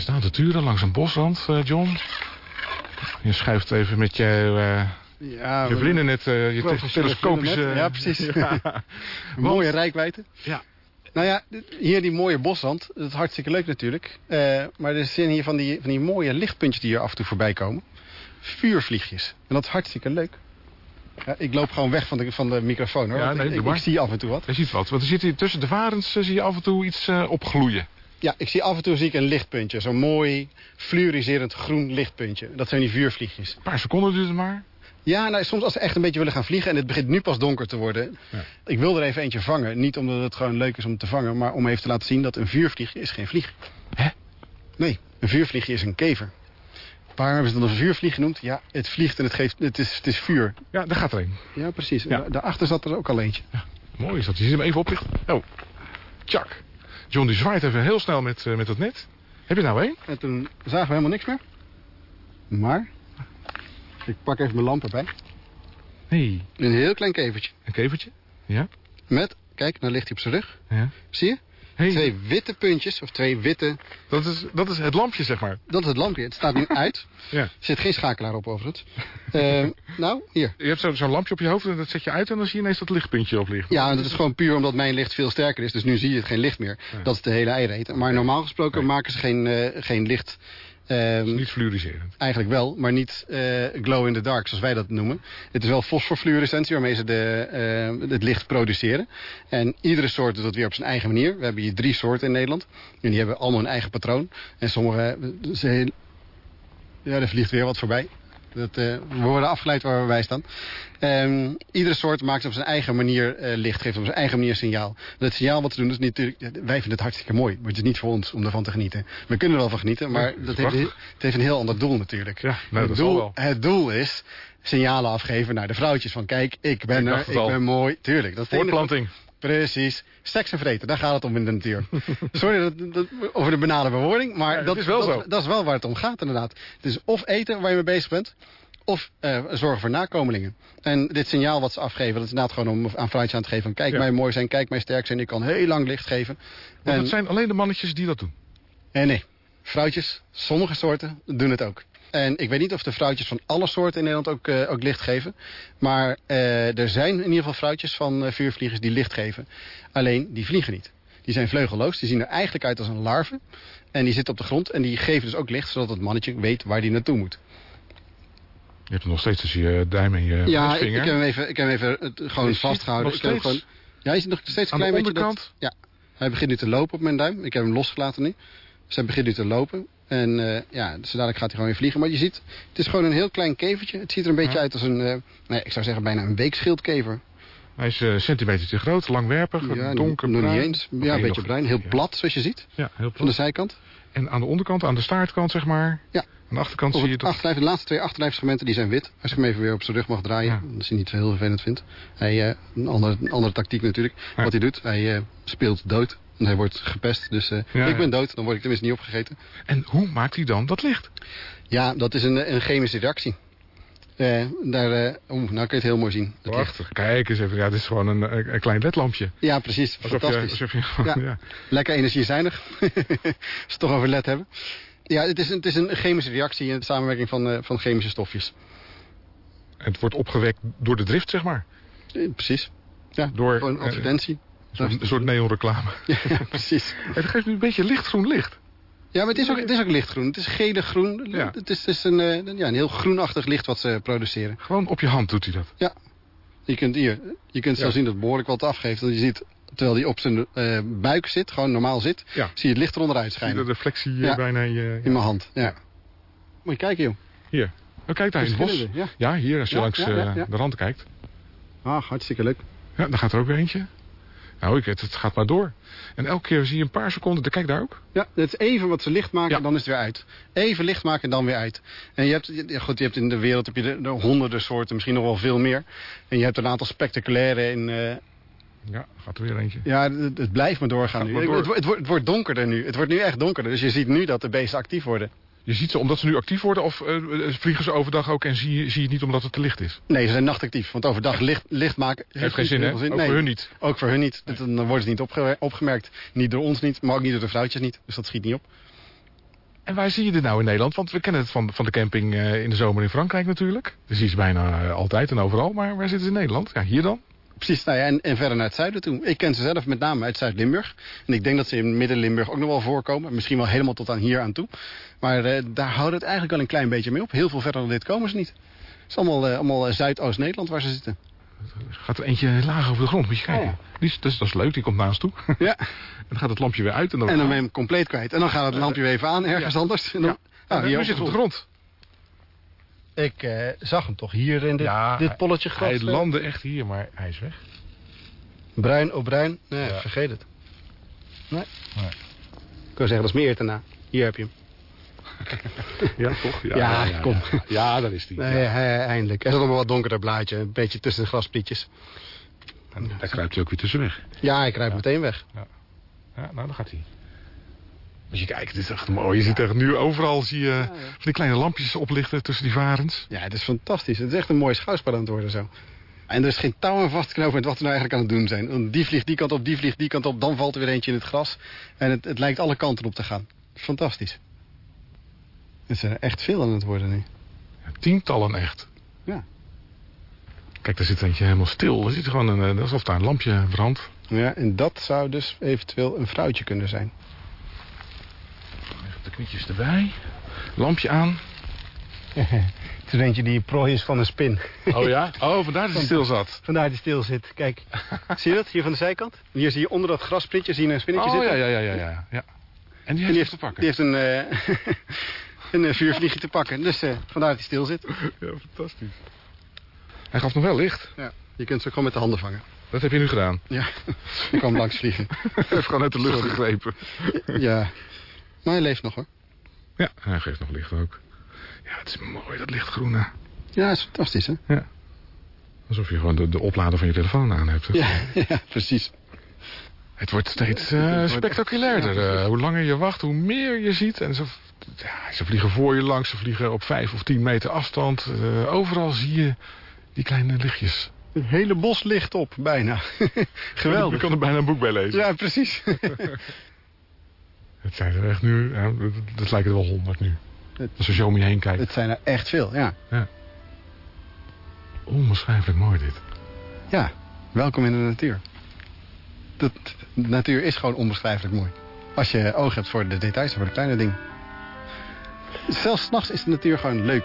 We staan te turen langs een bosrand, uh, John. Je schuift even met je, uh, ja, je vrienden net uh, je telescopische... Ja, precies. Ja. mooie rijkwijde. Ja. Nou ja, hier die mooie bosrand. Dat is hartstikke leuk natuurlijk. maar er zijn hier van die, van die mooie lichtpuntjes die hier af en toe voorbij komen. Vuurvliegjes. En dat is hartstikke leuk. Ja, ik loop gewoon weg van de, van de microfoon hoor. Ja, nee, ik, ik, zie af en toe wat. Je ziet wat. Want er zit hier tussen de varens zie je af en toe iets opgloeien. Ja, ik zie af en toe zie ik een lichtpuntje. Zo'n mooi, fluoriserend groen lichtpuntje. Dat zijn die vuurvliegjes. Een paar seconden duurt het maar. Ja, nou, soms als ze echt een beetje willen gaan vliegen... en het begint nu pas donker te worden... Ja. ik wil er even eentje vangen. Niet omdat het gewoon leuk is om te vangen... maar om even te laten zien dat een vuurvliegje is geen vlieg. Hè? Nee, een vuurvliegje is een kever. Waarom hebben ze dan een vuurvlieg genoemd? Ja, het vliegt en het, geeft, het, is, het is vuur. Ja, daar gaat er een. Ja, precies. Ja. Daarachter zat er ook al eentje. Ja, mooi is dat. Je ziet hem even oplichten. Oh, tjak. John die zwaait even heel snel met, uh, met dat net. Heb je nou één? En toen zagen we helemaal niks meer. Maar, ik pak even mijn lamp erbij. Hey. Een heel klein kevertje. Een kevertje? Ja. Met, kijk, nou ligt hij op zijn rug. Ja. Zie je? Twee witte puntjes, of twee witte... Dat is, dat is het lampje, zeg maar. Dat is het lampje. Het staat nu uit. ja. Er zit geen schakelaar op, overigens. Uh, nou, hier. Je hebt zo'n lampje op je hoofd en dat zet je uit... en dan zie je ineens dat lichtpuntje op liggen. Ja, en dat is gewoon puur omdat mijn licht veel sterker is. Dus nu zie je het geen licht meer. Dat is de hele eieren. Maar normaal gesproken maken ze geen, uh, geen licht Um, niet fluoriserend. Eigenlijk wel, maar niet uh, glow in the dark, zoals wij dat noemen. Het is wel fosforfluorescentie waarmee ze de, uh, het licht produceren. En iedere soort doet dat weer op zijn eigen manier. We hebben hier drie soorten in Nederland. En die hebben allemaal een eigen patroon. En sommige... Ze, ja, er vliegt weer wat voorbij. Dat, uh, we worden afgeleid waar we bij staan. Um, iedere soort maakt op zijn eigen manier uh, licht, geeft op zijn eigen manier signaal. Dat signaal wat te doen is natuurlijk, wij vinden het hartstikke mooi, maar het is niet voor ons om ervan te genieten. We kunnen er wel van genieten, maar dat heeft, het heeft een heel ander doel natuurlijk. Ja, nou, het, doel, het doel is signalen afgeven naar de vrouwtjes van kijk, ik ben ik er, ik ben mooi. Tuurlijk. Dat Voortplanting. Precies. Seks en vreten, daar gaat het om in de natuur. Sorry dat, over de banale bewoording, maar dat, is wel zo. dat is wel waar het om gaat inderdaad. Het is of eten waar je mee bezig bent, of uh, zorgen voor nakomelingen. En dit signaal wat ze afgeven, dat is inderdaad gewoon om aan fruitjes aan te geven... Van, kijk mij mooi zijn, kijk mij sterk zijn, ik kan heel lang licht geven. Want en, het zijn alleen de mannetjes die dat doen? Eh, nee, vrouwtjes, sommige soorten doen het ook. En ik weet niet of de vrouwtjes van alle soorten in Nederland ook, uh, ook licht geven. Maar uh, er zijn in ieder geval vrouwtjes van uh, vuurvliegers die licht geven. Alleen, die vliegen niet. Die zijn vleugelloos. Die zien er eigenlijk uit als een larve. En die zitten op de grond en die geven dus ook licht... zodat het mannetje weet waar die naartoe moet. Je hebt hem nog steeds tussen je duim en je Ja, ik, ik, heb hem even, ik heb hem even gewoon vastgehouden. Nog steeds? Gewoon, ja, hij zit nog steeds een klein beetje... Aan de onderkant? Dat, ja, hij begint nu te lopen op mijn duim. Ik heb hem losgelaten nu. Dus hij begint nu te lopen. En uh, ja, dus dadelijk gaat hij gewoon weer vliegen. Maar je ziet, het is gewoon een heel klein kevertje. Het ziet er een beetje ja. uit als een, uh, nee, ik zou zeggen bijna een weekschildkever. Hij is een uh, centimeter te groot, langwerpig, ja, donker nog niet eens. Ja, een beetje bruin. Heel plat, zoals je ziet. Ja, heel plat. Van de zijkant. En aan de onderkant, aan de staartkant, zeg maar. Ja. Aan de achterkant zie je het... Achterlijf, de laatste twee achterlijfsfragmenten die zijn wit. Als ik hem even weer op zijn rug mag draaien. Ja. Als hij niet zo heel vervelend vindt. Hij, een, andere, een andere tactiek natuurlijk. Wat hij doet, hij speelt dood. Hij wordt gepest. Dus ja, ik ben dood, dan word ik tenminste niet opgegeten. En hoe maakt hij dan dat licht? Ja, dat is een, een chemische reactie. Uh, daar, uh, nou kun je het heel mooi zien. Dat Prachtig. Licht. Kijk eens even. Ja, het is gewoon een, een klein ledlampje. Ja, precies. Alsof Fantastisch. Je, alsof je, ja. ja. Lekker energiezuinig. Als we het toch over led hebben. Ja, het is, een, het is een chemische reactie in de samenwerking van, uh, van chemische stofjes. Het wordt opgewekt door de drift, zeg maar? precies. Ja, door een advertentie. Een soort neonreclame. Ja, precies. Het geeft nu een beetje lichtgroen licht. Ja, maar het is ook, het is ook lichtgroen. Het is gele groen. Ja. Het is, het is een, uh, ja, een heel groenachtig licht wat ze produceren. Gewoon op je hand doet hij dat? Ja. Je kunt hier, je kunt zo zien dat het behoorlijk wat afgeeft. Want je ziet, terwijl hij op zijn uh, buik zit, gewoon normaal zit, ja. zie je het licht eronder uitschijnen. Zie je de reflectie ja. bijna in je... In mijn hand, ja. Moet je kijken, joh. Hier. Oh, kijk daar in het bos. Ja. ja, hier, als je langs uh, de rand kijkt. Ah, hartstikke leuk. Ja, daar gaat er ook weer eentje. Nou, ik weet, het gaat maar door. En elke keer zie je een paar seconden, kijk daar ook. Ja, het is even wat ze licht maken, ja. dan is het weer uit. Even licht maken en dan weer uit. En je hebt, goed, je hebt in de wereld heb je de, de honderden soorten, misschien nog wel veel meer. En je hebt een aantal spectaculaire in... Uh, ja, gaat er weer eentje. Ja, het, het blijft maar doorgaan nu. Maar door. het, het, wordt, het wordt donkerder nu. Het wordt nu echt donkerder. Dus je ziet nu dat de beesten actief worden. Je ziet ze omdat ze nu actief worden of uh, vliegen ze overdag ook en zie je, zie je het niet omdat het te licht is? Nee, ze zijn nachtactief. Want overdag licht, licht maken... Heeft, heeft geen zin, hè? Ook nee, voor hun niet. Ook voor hun niet. Dan worden ze niet opge opgemerkt. Niet door ons niet, maar ook niet door de vrouwtjes niet. Dus dat schiet niet op. En waar zie je dit nou in Nederland? Want we kennen het van, van de camping uh, in de zomer in Frankrijk natuurlijk. Dus die is bijna uh, altijd en overal. Maar waar zitten ze in Nederland? Ja, hier dan? Precies, nou ja, en, en, verder naar het zuiden toe. Ik ken ze zelf met name uit Zuid-Limburg. En ik denk dat ze in Midden-Limburg ook nog wel voorkomen. Misschien wel helemaal tot aan hier aan toe. Maar uh, daar houdt het eigenlijk wel een klein beetje mee op. Heel veel verder dan dit komen ze niet. Het is allemaal, allemaal Zuidoost-Nederland waar ze zitten. Gaat er eentje laag over de grond, moet je kijken. Oh, ja. die is, dat, is, leuk, die komt naast toe. Ja. en dan gaat het lampje weer uit. En dan, en dan ben je hem compleet kwijt. En dan gaat het lampje weer even aan, ergens ja. anders. En dan, ja. Ah, hier zit op de grond. Ik uh, zag hem toch hier in dit, ja, dit polletje gras. Hij landde echt hier, maar hij is weg. Bruin op bruin? Nee, ja. vergeet het. Nee. nee. Ik wil zeggen, dat is meer daarna. Hier heb je hem. ja, toch? Ja, ja, ja kom. Ja, daar is hij. Nee, eindelijk. Er is nog maar wat donkerder blaadje. Een beetje tussen de grasprietjes. En daar kruipt hij ook weer tussen weg. Ja, hij kruipt meteen weg. Ja. ja, nou, dan gaat hij. Als je kijkt, dit is echt mooi. Je ziet echt nu overal zie je van die kleine lampjes oplichten tussen die varens. Ja, het is fantastisch. Het is echt een mooi schouwspel aan het worden zo. En er is geen touw aan vastknopen met wat we nou eigenlijk aan het doen zijn. Die vliegt die kant op, die vliegt die kant op. Dan valt er weer eentje in het gras. En het, het lijkt alle kanten op te gaan. Fantastisch. Het zijn er echt veel aan het worden nu. Ja, tientallen echt. Ja. Kijk, daar zit eentje helemaal stil. Er zit gewoon een, eh, alsof daar een lampje brandt. Ja, en dat zou dus eventueel een vrouwtje kunnen zijn. Even de knietjes erbij. Lampje aan. Het is eentje die prooi is van een spin. Oh ja? Oh, vandaar dat hij stil zat. Vandaar dat hij stil zit. Kijk, zie je dat? Hier van de zijkant? Hier zie je onder dat grasprintje zie je een spinnetje oh, zitten. ja, ja, ja, ja, ja. En die heeft, en die heeft te pakken? Die heeft een, uh, een uh, vuurvliegje te pakken. Dus uh, vandaar dat hij stil zit. Ja, fantastisch. Hij gaf nog wel licht. Ja, je kunt ze ook gewoon met de handen vangen. Dat heb je nu gedaan? Ja, ik kwam langs vliegen. hij heeft gewoon uit de lucht gegrepen. Ja, maar hij leeft nog hoor. Ja, hij geeft nog licht ook. Ja, het is mooi, dat lichtgroene. Ja, het is fantastisch, hè? Ja. Alsof je gewoon de, de oplader van je telefoon aan hebt. Ja, ja, precies. Het wordt steeds uh, spectaculairder. Uh, hoe langer je wacht, hoe meer je ziet. En ze, ja, ze vliegen voor je langs, ze vliegen op vijf of tien meter afstand. Uh, overal zie je die kleine lichtjes. Een hele bos licht op, bijna. Geweldig. Je kan er bijna een boek bij lezen. Ja, precies. het zijn er echt nu, ja, dat lijkt er wel honderd nu. Het, Als je zo om je heen kijkt. Het zijn er echt veel, ja. ja. Onbeschrijfelijk mooi dit. Ja, welkom in de natuur. De, de natuur is gewoon onbeschrijfelijk mooi. Als je oog hebt voor de details en voor de kleine dingen. Zelfs s'nachts is de natuur gewoon leuk